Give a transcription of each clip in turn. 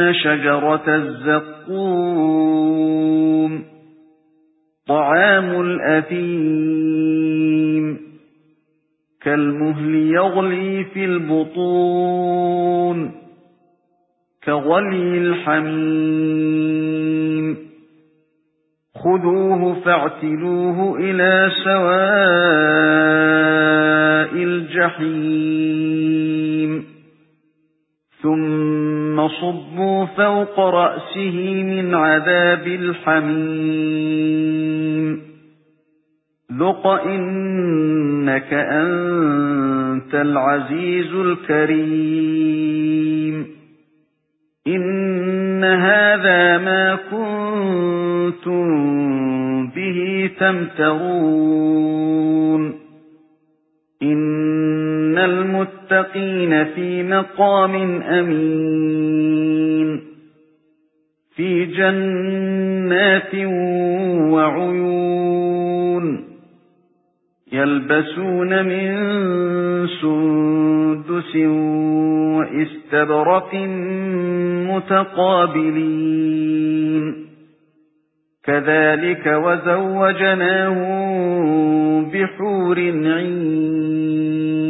إِنَّ شَجَرَتَ الزَّقُّومِ طَعَامُ الْأَثِيمِ كَالْمُهْلِ يَغْلِي فِي الْبُطُونِ كَغَلْيِ الْحَمِيمِ خُذُوهُ فَاعْتِلُوهُ إِلَى سَوَاءِ الْجَحِيمِ ثُمَّ صُبُّوا فَوْقَ رَأْسِهِ مِنْ عَذَابِ الْحَمِيمِ. ذُقْ إِنَّكَ أَنْتَ الْعَزِيزُ الْكَرِيمُ. إِنَّ هَذَا مَا كُنتُم بِهِ تَمْتَرُونَ. إِنَّ الْمُتَّقِينَ فِي مَقَامٍ أَمِينٍ. جَنَّاتٍ وَعُيُونٍ يَلْبَسُونَ مِن سُندُسٍ وَإِسْتَبْرَقٍ مُتَقَابِلِينَ. كَذَلِكَ وَزَوَّجْنَاهُم بِحُورٍ عِينٍ.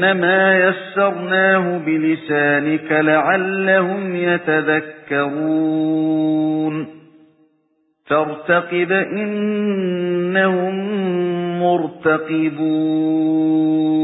فَإِنَّمَا يَسَّرْنَاهُ بِلِسَانِكَ لَعَلَّهُمْ يَتَذَكَّرُونَ. فَارْتَقِبْ إِنَّهُمْ مُرْتَقِبُونَ.